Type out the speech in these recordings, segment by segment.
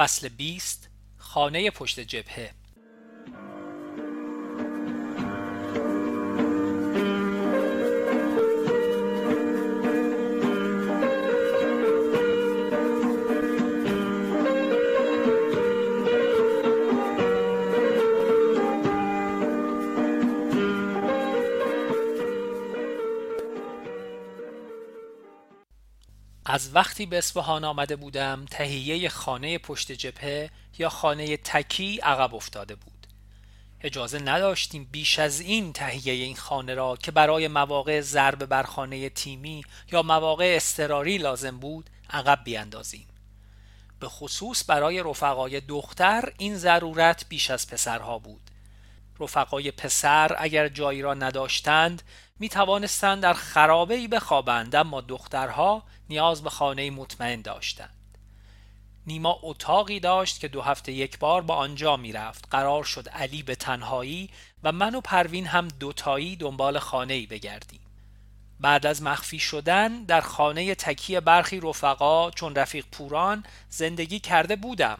فصل 20 خانه پشت جبهه. از وقتی به اصفهان آمده بودم تهیه خانه پشت جبهه یا خانه تکی عقب افتاده بود. اجازه نداشتیم بیش از این تهیه این خانه را که برای مواقع ضرب بر خانه تیمی یا مواقع استراری لازم بود عقب بیاندازیم. به خصوص برای رفقای دختر این ضرورت بیش از پسرها بود. رفقای پسر اگر جایی را نداشتند می توانستند در خرابه ای بخوابند اما دخترها نیاز به خانه مطمئن داشتند. نیما اتاقی داشت که دو هفته یک بار با آنجا می رفت قرار شد علی به تنهایی و من و پروین هم دوتایی دنبال خانه ای بگردیم. بعد از مخفی شدن در خانه تکی برخی رفقا چون رفیق پوران زندگی کرده بودم.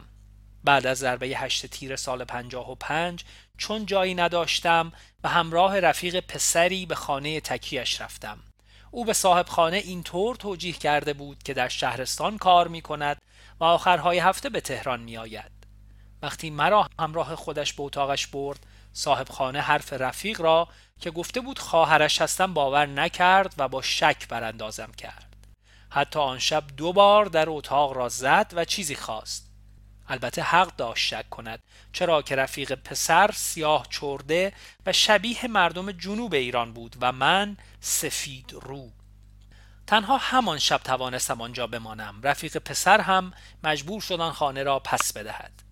بعد از ضربه هشت تیر سال پنجاه و پنج چون جایی نداشتم به همراه رفیق پسری به خانه تکیش رفتم. او به صاحب خانه اینطور توجیه کرده بود که در شهرستان کار می کند و آخرهای هفته به تهران می آید. وقتی مرا همراه خودش به اتاقش برد صاحب خانه حرف رفیق را که گفته بود خواهرش هستم باور نکرد و با شک براندازم کرد. حتی آن شب دو بار در اتاق را زد و چیزی خواست. البته حق داشت شک کند چرا که رفیق پسر سیاه چرده و شبیه مردم جنوب ایران بود و من سفید رو تنها همان شب توانستم آنجا بمانم رفیق پسر هم مجبور شد آن خانه را پس بدهد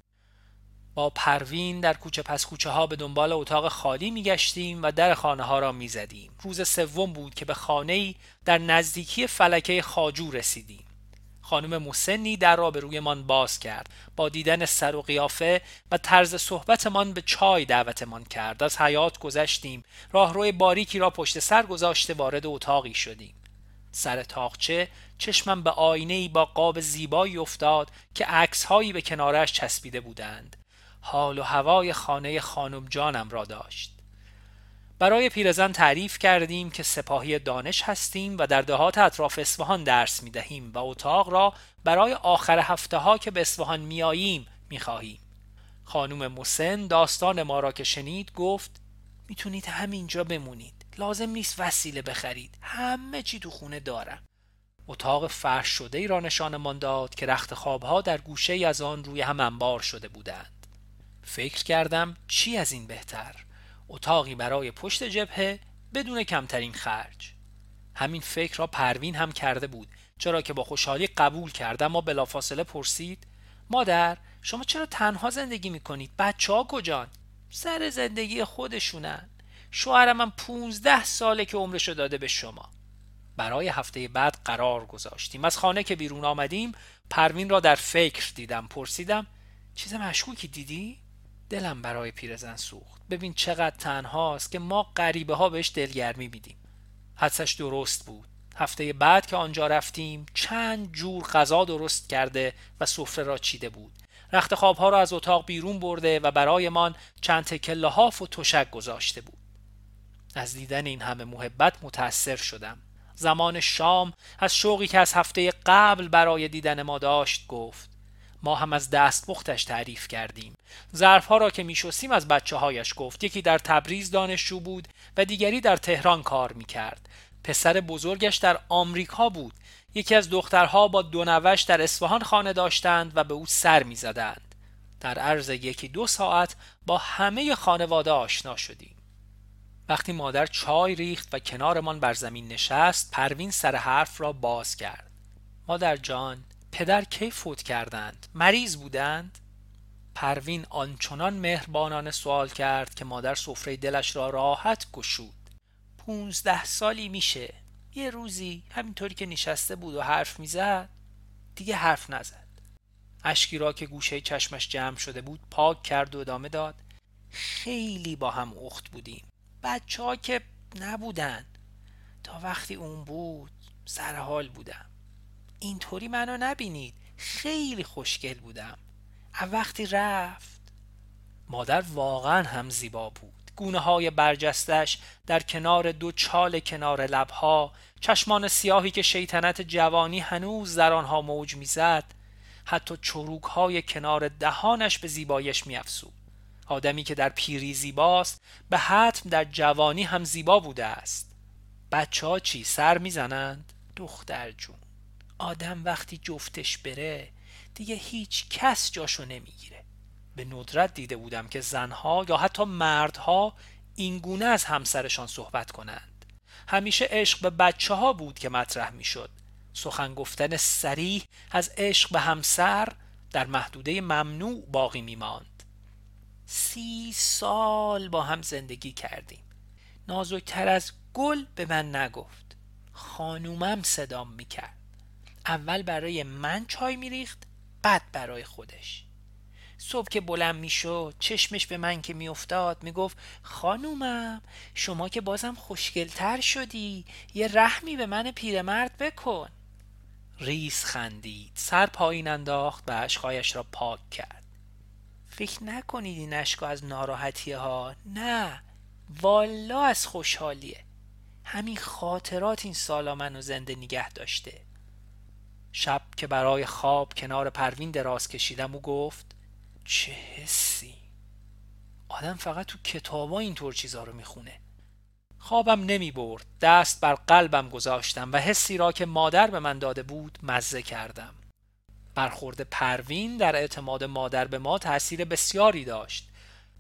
با پروین در کوچه پس کوچه ها به دنبال اتاق خالی می گشتیم و در خانه ها را می زدیم. روز سوم بود که به خانه در نزدیکی فلکه خاجو رسیدیم. خانم مسنی در را به رویمان باز کرد. با دیدن سر و قیافه و طرز صحبتمان به چای دعوتمان کرد. از حیات گذشتیم. راهروی باریکی را پشت سر گذاشته وارد اتاقی شدیم. سر تاقچه چشمم به آینه با قاب زیبایی افتاد که عکسهایی به کنارش چسبیده بودند. حال و هوای خانه خانم جانم را داشت. برای پیرزن تعریف کردیم که سپاهی دانش هستیم و در دهات اطراف اصفهان درس می دهیم و اتاق را برای آخر هفته ها که به اصفهان می آییم می خواهیم. خانم مسن داستان ما را که شنید گفت می‌تونید همینجا بمونید. لازم نیست وسیله بخرید. همه چی تو خونه دارم. اتاق فرش شده ای را نشانمان داد که رخت خوابها در گوشه ای از آن روی هم انبار شده بودند. فکر کردم چی از این بهتر؟ اتاقی برای پشت جبهه بدون کمترین خرج. همین فکر را پروین هم کرده بود چرا که با خوشحالی قبول کرد اما بلافاصله پرسید مادر شما چرا تنها زندگی می‌کنید؟ بچه ها کجان؟ سر زندگی خودشونن. شوهرم من پونزده ساله که عمرشو داده به شما. برای هفته بعد قرار گذاشتیم. از خانه که بیرون آمدیم پروین را در فکر دیدم پرسیدم چیز مشکوکی دیدی؟ دلم برای پیرزن سوخت. ببین چقدر تنهاست که ما غریبه ها بهش دلگرمی میدیم. حدسش درست بود. هفته بعد که آنجا رفتیم چند جور غذا درست کرده و سفره را چیده بود. رخت خوابها را از اتاق بیرون برده و برایمان چند تکه لحاف و تشک گذاشته بود. از دیدن این همه محبت متأثر شدم. زمان شام از شوقی که از هفته قبل برای دیدن ما داشت گفت ما هم از دستپختش تعریف کردیم. ظرفها را که میشستیم از بچه هایش گفت. یکی در تبریز دانشجو بود و دیگری در تهران کار می‌کرد. پسر بزرگش در آمریکا بود. یکی از دخترها با دو نوش در اصفهان خانه داشتند و به او سر می‌زدند. در عرض یکی دو ساعت با همه خانواده آشنا شدیم. وقتی مادر چای ریخت و کنارمان بر زمین نشست پروین سر حرف را باز کرد. مادر جان پدر کی فوت کردند؟ مریض بودند؟ پروین آنچنان مهربانانه سوال کرد که مادر سفره دلش را راحت گشود. پونزده سالی میشه. یه روزی همینطوری که نشسته بود و حرف می‌زد دیگه حرف نزد. اشکی را که گوشه چشمش جمع شده بود پاک کرد و ادامه داد. خیلی با هم اخت بودیم. بچه ها که نبودن. تا وقتی اون بود سر حال بودم. اینطوری منو نبینید. خیلی خوشگل بودم. وقتی رفت مادر واقعا هم زیبا بود. گونه های برجستش در کنار دو چال کنار لبها چشمان سیاهی که شیطنت جوانی هنوز در آنها موج می‌زد حتی چروک های کنار دهانش به زیبایش میافزود. آدمی که در پیری زیباست به حتم در جوانی هم زیبا بوده است. بچه ها چی سر می‌زنند؟ دختر جون. آدم وقتی جفتش بره دیگه هیچ کس جاشو نمی‌گیره. به ندرت دیده بودم که زنها یا حتی مردها اینگونه از همسرشان صحبت کنند. همیشه عشق به بچه ها بود که مطرح می‌شد. سخن گفتن سریح از عشق به همسر در محدوده ممنوع باقی میماند. سی سال با هم زندگی کردیم. نازکتر از گل به من نگفت. خانومم صدام می‌کرد. اول برای من چای میریخت بعد برای خودش. صبح که بلند می‌شد چشمش به من که میافتاد می‌گفت خانومم شما که بازم خوشگلتر شدی یه رحمی به من پیرمرد بکن. ریس خندید سر پایین انداخت و اشکایش را پاک کرد. فکر نکنید این اشکا از ناراحتی ها نه والا از خوشحالیه. همین خاطرات این سالا منو زنده نگه داشته. شب که برای خواب کنار پروین دراز کشیدم و گفت چه حسی! آدم فقط تو کتابا اینطور چیزا رو می‌خونه. خوابم نمی برد دست بر قلبم گذاشتم و حسی را که مادر به من داده بود مزه کردم. برخورد پروین در اعتماد مادر به ما تأثیر بسیاری داشت.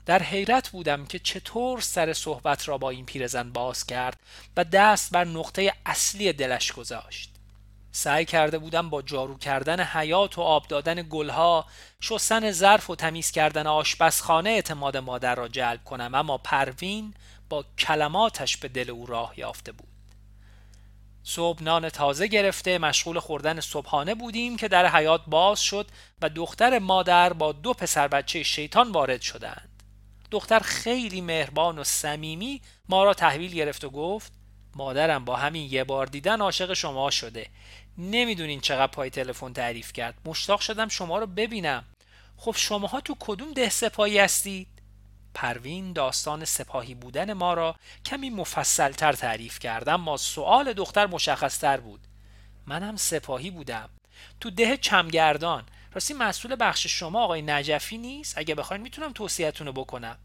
در حیرت بودم که چطور سر صحبت را با این پیرزن باز کرد و دست بر نقطه اصلی دلش گذاشت. سعی کرده بودم با جارو کردن حیات و آب دادن گلها شستن ظرف و تمیز کردن آشپزخانه اعتماد مادر را جلب کنم اما پروین با کلماتش به دل او راه یافته بود. صبح نان تازه گرفته مشغول خوردن صبحانه بودیم که در حیات باز شد و دختر مادر با دو پسر بچه شیطان وارد شدند. دختر خیلی مهربان و صمیمی ما را تحویل گرفت و گفت مادرم با همین یه بار دیدن عاشق شما شده. نمی‌دونین چقدر پای تلفن تعریف کرد. مشتاق شدم شما رو ببینم. خب شماها تو کدوم ده سپاهی هستید؟ پروین داستان سپاهی بودن ما را کمی مفصلتر تعریف کرد اما سوال دختر مشخصتر بود. منم سپاهی بودم. تو ده چمگردان. راستی مسئول بخش شما آقای نجفی نیست؟ اگه بخواین می‌تونم توصیهتون رو بکنم.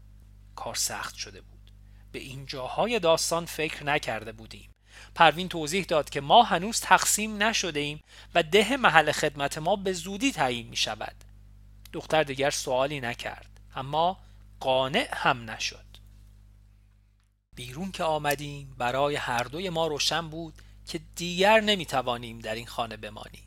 کار سخت شده بود. به این جاهای داستان فکر نکرده بودیم. پروین توضیح داد که ما هنوز تقسیم نشده ایم و ده محل خدمت ما به زودی تعیین می شود دختر دیگر سوالی نکرد اما قانع هم نشد. بیرون که آمدیم برای هر دوی ما روشن بود که دیگر نمی توانیم در این خانه بمانیم.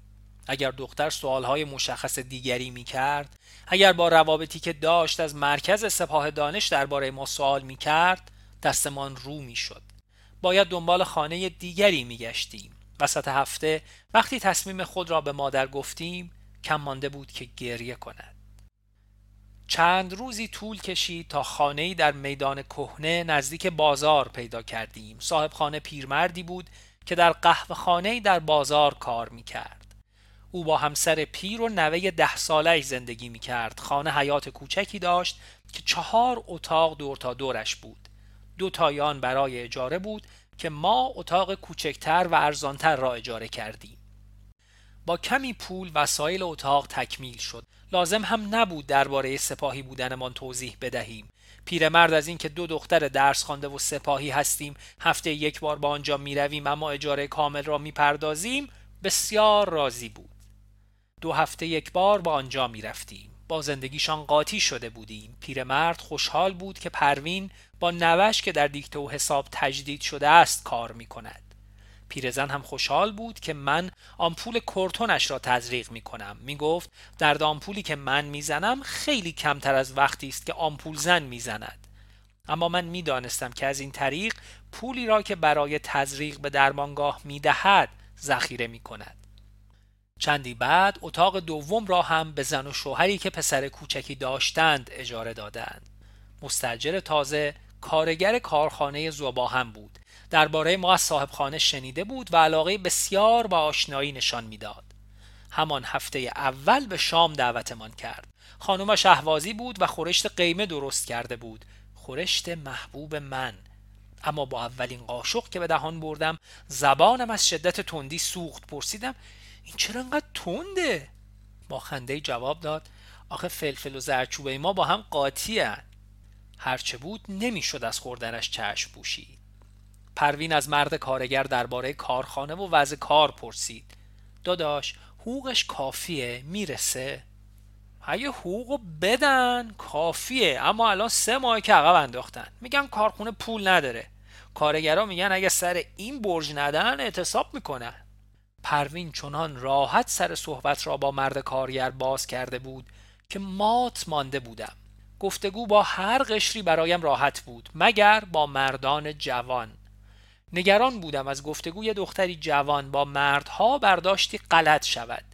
اگر دختر سوالهای مشخص دیگری می کرد اگر با روابطی که داشت از مرکز سپاه دانش درباره ما سوال می کرد دستمان رو می شد. باید دنبال خانه دیگری می گشتیم. وسط هفته وقتی تصمیم خود را به مادر گفتیم کم مانده بود که گریه کند. چند روزی طول کشید تا خانه‌ای در میدان کهنه نزدیک بازار پیدا کردیم. صاحب خانه پیرمردی بود که در قهوه خانه در بازار کار می کرد. او با همسر پیر و نوه ده ساله زندگی می کرد. خانه حیات کوچکی داشت که چهار اتاق دور تا دورش بود. دو تایان برای اجاره بود که ما اتاق کوچکتر و ارزانتر را اجاره کردیم. با کمی پول وسایل اتاق تکمیل شد. لازم هم نبود درباره سپاهی بودنمان توضیح بدهیم. پیرمرد از اینکه دو دختر درس خوانده و سپاهی هستیم هفته یک بار با آنجا می رویم اما اجاره کامل را می پردازیم بسیار راضی بود. دو هفته یک بار با آنجا می رفتیم. با زندگیشان قاطی شده بودیم. پیرمرد خوشحال بود که پروین با نوش که در دیکته و حساب تجدید شده است کار می کند. پیرزن هم خوشحال بود که من آمپول کورتونش را تزریق می کنم. می گفت در آمپولی که من می‌زنم خیلی کمتر از وقتی است که آمپول زن می‌زند. اما من می‌دانستم که از این طریق پولی را که برای تزریق به درمانگاه می دهد ذخیره می کند. چندی بعد اتاق دوم را هم به زن و شوهری که پسر کوچکی داشتند اجاره دادند. مستجر تازه کارگر کارخانه زوباهم بود. درباره ما از صاحب خانه شنیده بود و علاقه بسیار با آشنایی نشان می‌داد. همان هفته اول به شام دعوتمان کرد. خانم شهوازی بود و خورشت قیمه درست کرده بود. خورشت محبوب من. اما با اولین قاشق که به دهان بردم زبانم از شدت تندی سوخت. پرسیدم این چرا انقدر تنده؟ با خنده جواب داد آخه فلفل و زرچوبه ما با هم قاطی هن. هرچه بود نمی‌شد از خوردنش چشم پوشید. پروین از مرد کارگر درباره کارخانه و وضع کار پرسید. داداش حقوقش کافیه؟ می‌رسه؟ اگه حقوق بدن کافیه. اما الان سه ماه که عقب انداختن. میگن کارخونه پول نداره. کارگرا میگن اگه سر این برج ندن اعتصاب می‌کنن. پروین چنان راحت سر صحبت را با مرد کارگر باز کرده بود که مات مانده بودم. گفتگو با هر قشری برایم راحت بود مگر با مردان جوان. نگران بودم از گفتگوی دختری جوان با مردها برداشتی غلط شود.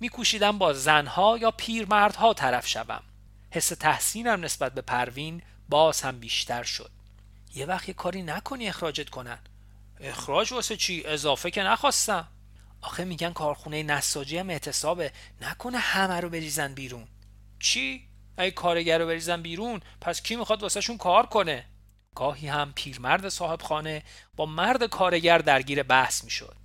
میکوشیدم با زنها یا پیرمردها طرف شوم. حس تحسینم نسبت به پروین باز هم بیشتر شد. یه وقت یه کاری نکنی اخراجت کنن. اخراج واسه چی؟ اضافه که نخواستم. آخه میگن کارخونه نساجی هم اعتصابه. نکنه همه رو بریزن بیرون. چی؟ اگه کارگر رو بریزن بیرون پس کی می‌خواد واسهشون کار کنه؟ گاهی هم پیرمرد صاحب خانه با مرد کارگر درگیر بحث می‌شد.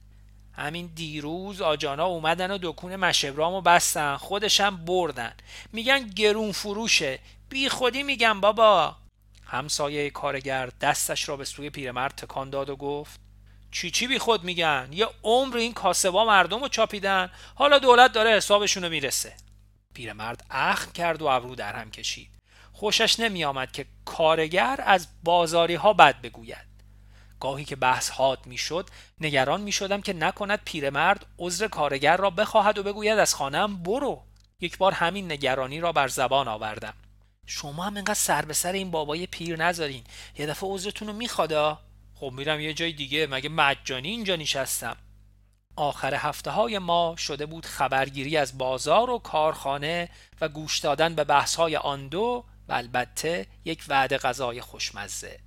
همین دیروز آجانا اومدن و دکون مشبرامو بستن خودشم بردن. میگن گرون فروشه. بی خودی میگن بابا. همسایه کارگر دستش را به سوی پیرمرد تکان داد و گفت چی چی بی خود میگن؟ یه عمر این کاسبا مردم رو چاپیدن. حالا دولت داره حسابشونو می‌رسه. پیرمرد اخم کرد و ابرو در هم کشید. خوشش نمی آمد که کارگر از بازاری ها بد بگوید. گاهی که بحث حاد می‌شد نگران می شدم که نکند پیرمرد عذر کارگر را بخواهد و بگوید از خانم برو. یک بار همین نگرانی را بر زبان آوردم. شما هم اینقدر سر به سر این بابای پیر نذارین. یه دفعه عذرتون رو میخوادا خب میرم یه جای دیگه. مگه مجانی اینجا نشستم؟ آخر هفته های ما شده بود خبرگیری از بازار و کارخانه و گوش دادن به بحث های آن دو و البته یک وعده غذای خوشمزه.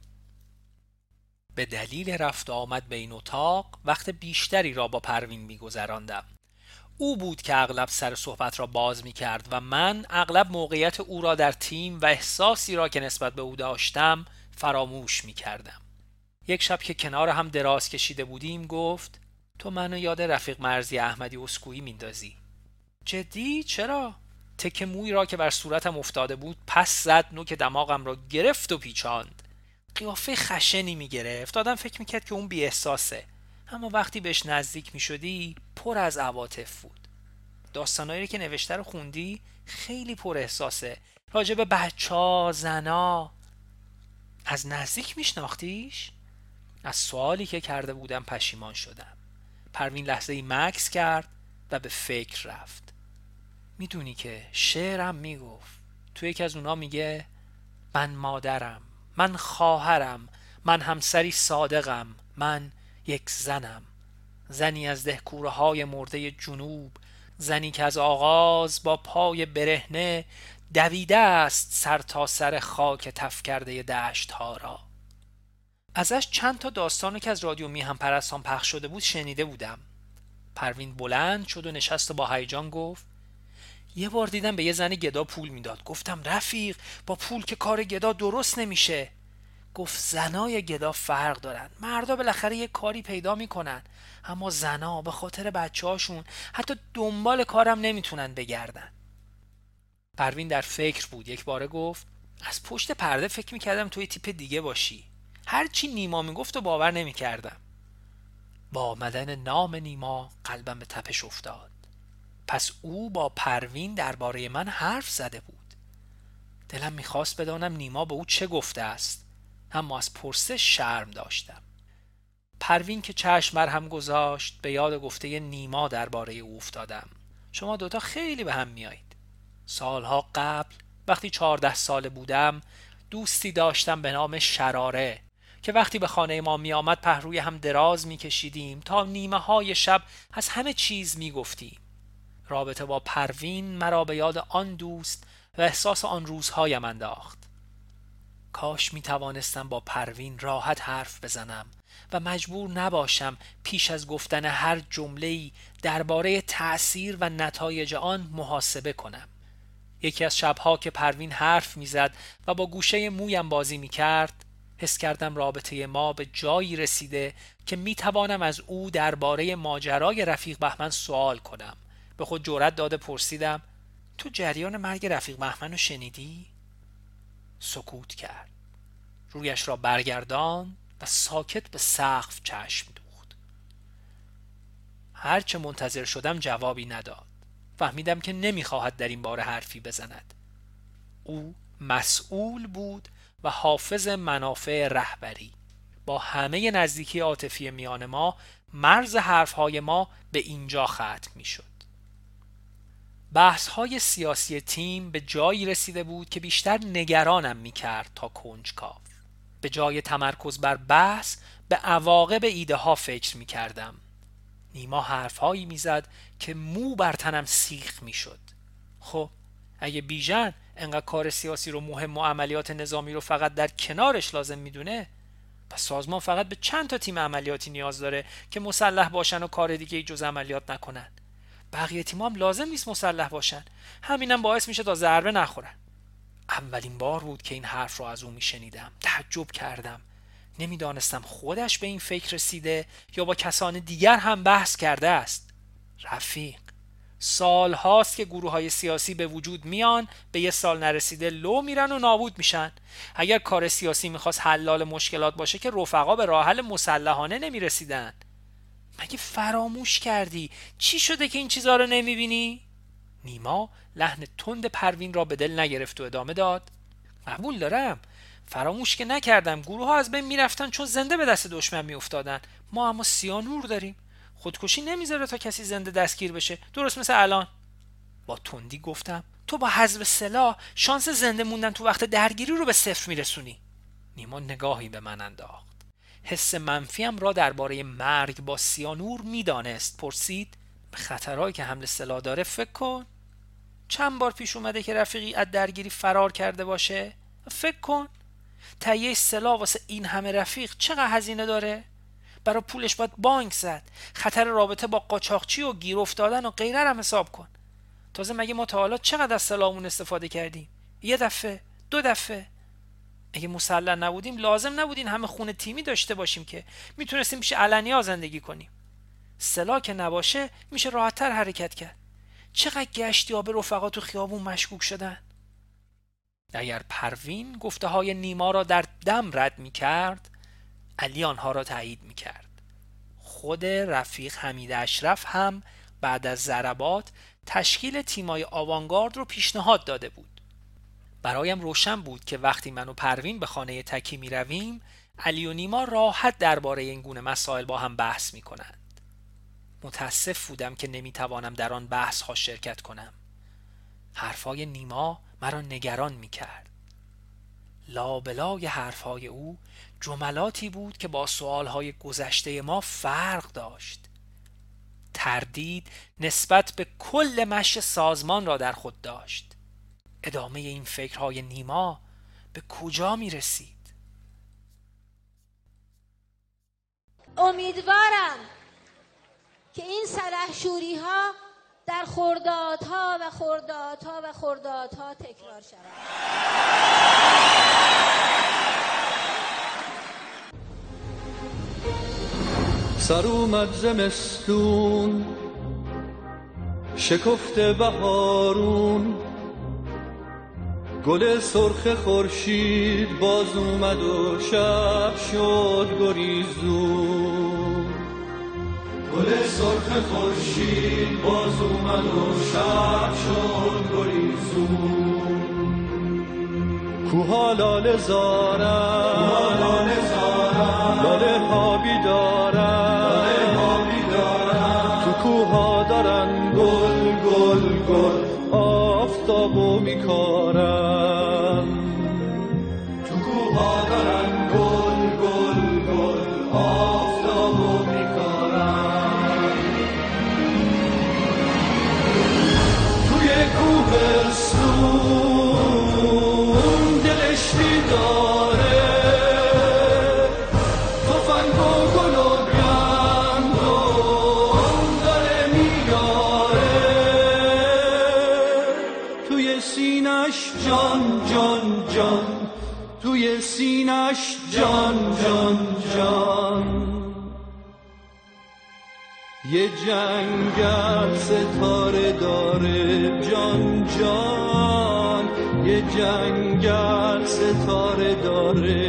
به دلیل رفت آمد به این اتاق وقت بیشتری را با پروین میگذراندم. او بود که اغلب سر صحبت را باز می کرد و من اغلب موقعیت او را در تیم و احساسی را که نسبت به او داشتم فراموش می کردم. یک شب که کنار هم دراز کشیده بودیم گفت تو منو یاد رفیق مرزی احمدی اسکویی میندازی. جدی؟ چرا؟ تک موی را که بر صورتم افتاده بود پس زد نوک دماغم را گرفت و پیچاند. قیافه خشنی می‌گرفت. آدم فکر می‌کرد که اون بی احساسه اما وقتی بهش نزدیک می‌شدی پر از عواطف بود. داستانایی که نوشته رو خوندی خیلی پر احساسه. راجب بچه ها زنا. از نزدیک میشناختیش؟ از سوالی که کرده بودم پشیمان شدم. پروین لحظه ای مکس کرد و به فکر رفت. می‌دونی که شعرم می‌گفت. تو یکی از اونا میگه من مادرم من خواهرم من همسری صادقم من یک زنم. زنی از دهکوره های مرده جنوب زنی که از آغاز با پای برهنه دویده است سر تا سر خاک تف کرده دشت ها را. ازش چند تا داستانو که از رادیو میهم پرستان پخش شده بود شنیده بودم. پروین بلند شد و نشست و با هیجان گفت یه بار دیدم به یه زنی گدا پول می‌داد. گفتم رفیق با پول که کار گدا درست نمیشه. گفت زنای گدا فرق دارن. مردا بالاخره یه کاری پیدا می‌کنن. اما زنا به خاطر بچه هاشون حتی دنبال کارم نمی‌تونن بگردن. پروین در فکر بود. یک باره گفت از پشت پرده فکر می‌کردم توی تیپ دیگه باشی. هرچی نیما می‌گفت و باور نمی‌کردم. با آمدن نام نیما قلبم به تپش افتاد. پس او با پروین درباره من حرف زده بود. دلم می‌خواست بدانم نیما به او چه گفته است. اما از پرسه شرم داشتم. پروین که چشم بر هم گذاشت به یاد گفته نیما درباره او افتادم. شما دوتا خیلی به هم میایید سالها قبل وقتی چهارده ساله بودم دوستی داشتم به نام شراره. که وقتی به خانه ما می آمد پهروی هم دراز می کشیدیم تا نیمه های شب از همه چیز می گفتیم. رابطه با پروین مرا به یاد آن دوست و احساس آن روزهایم انداخت. کاش می توانستم با پروین راحت حرف بزنم و مجبور نباشم پیش از گفتن هر جمله‌ای درباره تأثیر و نتایج آن محاسبه کنم یکی از شبها که پروین حرف می‌زد و با گوشه مویم بازی می کرد حس کردم رابطه ما به جایی رسیده که می توانم از او درباره ماجرای رفیق بهمن سوال کنم. به خود جرأت داده پرسیدم تو جریان مرگ رفیق بهمن رو شنیدی؟ سکوت کرد. رویش را برگردان و ساکت به سقف چشم دوخت. هرچه منتظر شدم جوابی نداد. فهمیدم که نمی‌خواهد در این باره حرفی بزند. او مسئول بود و حافظ منافع رهبری. با همه نزدیکی عاطفی میان ما مرز حرفهای ما به اینجا ختم می‌شد. بحث های سیاسی تیم به جایی رسیده بود که بیشتر نگرانم می کرد تا کنجکاو. به جای تمرکز بر بحث به عواقب ایده ها فکر می کردم نیما حرفهایی می‌زد که مو بر تنم سیخ می‌شد. خب اگه بیژن انقدر کار سیاسی رو مهم و عملیات نظامی رو فقط در کنارش لازم می‌دونه؟ پس سازمان فقط به چند تا تیم عملیاتی نیاز داره که مسلح باشن و کار دیگه ای جز عملیات نکنن. بقیه تیم هم لازم نیست مسلح باشن. همینم باعث میشه تا ضربه نخورن. اولین بار بود که این حرف رو از او میشنیدم. تعجب کردم. نمی‌دانستم خودش به این فکر رسیده یا با کسان دیگر هم بحث کرده است. رفیق. سال هاست که گروه های سیاسی به وجود میان به یه سال نرسیده لو میرن و نابود میشن. اگر کار سیاسی می‌خواست حلال مشکلات باشه که رفقا به راه حل مسلحانه نمی‌رسیدن. مگه فراموش کردی؟ چی شده که این چیزها رو نمی‌بینی؟ نیما لحن تند پروین را به دل نگرفت و ادامه داد. قبول دارم. فراموش که نکردم. گروه ها از بین می‌رفتن چون زنده به دست دشمن میافتادن. ما اما سیانور داریم. خودکشی نمی‌ذاره تا کسی زنده دستگیر بشه. درست مثل الان. با تندی گفتم تو با حذف سلاح شانس زنده موندن تو وقت درگیری رو به صفر میرسونی. نیما نگاهی به من انداخت. حس منفیم را درباره مرگ با سیانور می‌دانست. پرسید به خطرهایی که حمل سلاح داره فکر کن. چند بار پیش اومده که رفیقی از درگیری فرار کرده باشه؟ فکر کن. تهیه سلاح واسه این همه رفیق چقدر هزینه داره؟ برای پولش باید بانک زد. خطر رابطه با قاچاقچی و گیر افتادن و غیره هم حساب کن. تازه مگه ما تا حالا چقدر از سلاحمون استفاده کردیم؟ یه دفعه دو دفعه. اگه مسلح نبودیم لازم نبودین همه خونه تیمی داشته باشیم که می‌تونستیم پیش علنیا زندگی کنیم. سلاح که نباشه میشه راحتتر حرکت کرد. چقدر گشتی به رفقا تو خیابون مشکوک شدن؟ اگر پروین گفته های نیما را در دم رد می کرد علی آنها را تایید می کرد خود رفیق حمید اشرف هم بعد از ضربات تشکیل تیمای آوانگارد رو پیشنهاد داده بود. برایم روشن بود که وقتی من و پروین به خانه تکی می رویم علی و نیما راحت درباره این گونه مسائل با هم بحث می کنند متاسف بودم که نمی توانم در آن بحث ها شرکت کنم. حرفای نیما مرا نگران می کرد لابلای حرفهای او جملاتی بود که با سوالهای گذشته ما فرق داشت. تردید نسبت به کل مش سازمان را در خود داشت. ادامه این فکرهای نیما به کجا می رسید؟ امیدوارم که این سلحشوری ها در خردادها و خردادها و خردادها تکرار شود. سر اومد زمستون شکفت بهارون. گل سرخ خورشید باز اومد و شب شد گریزون. گل سرخ خورشید باز اومد و شب شد گریزون. کوها لاله زارن لاله ها بیدارن. آفتابو میکارن جنگل ستاره داره. جان جان یه جنگل ستاره داره.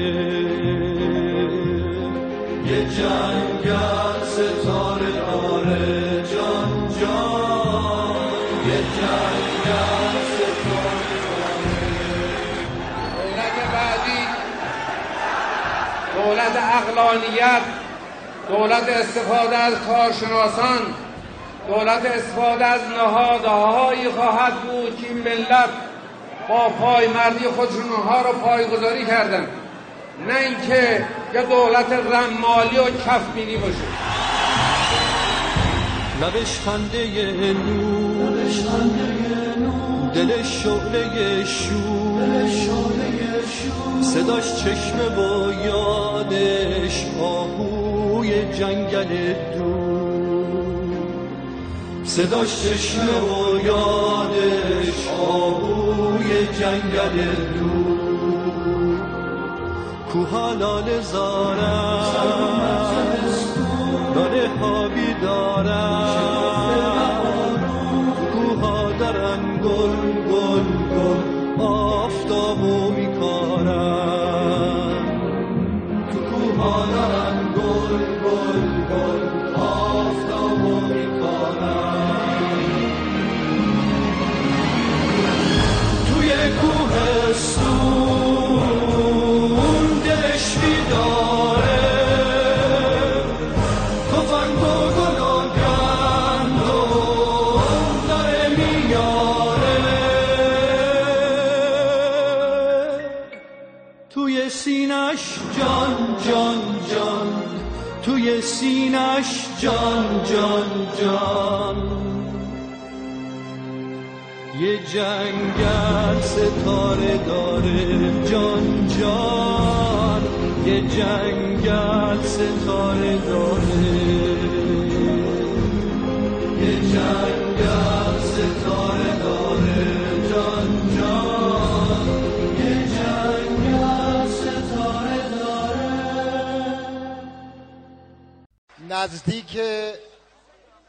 یه جنگل ستاره داره. جان جان یه جنگل ستاره دولت بعدی دولت اقلانیت. دولت استفاده از کارشناسان دولت استفاده از نهادهایی خواهد بود که ملت با پایمردی خودشون اونها رو پایگذاری کردن. نه اینکه یه دولت رمالی و کفبینی باشه. لبش خنده نور دلش شعله شور. صداش چشمه و یادش آهوی جنگل دور صداش چشمه و یادش آهوی جنگل دور کوها لاله زارن سینش جان جان جان. توی سینش جان جان جان. یه جنگل ستاره داره. جان جان. یه جنگل ستاره داره. یه جنگل نزدیک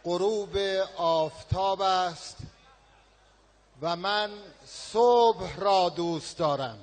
غروب آفتاب است و من صبح را دوست دارم.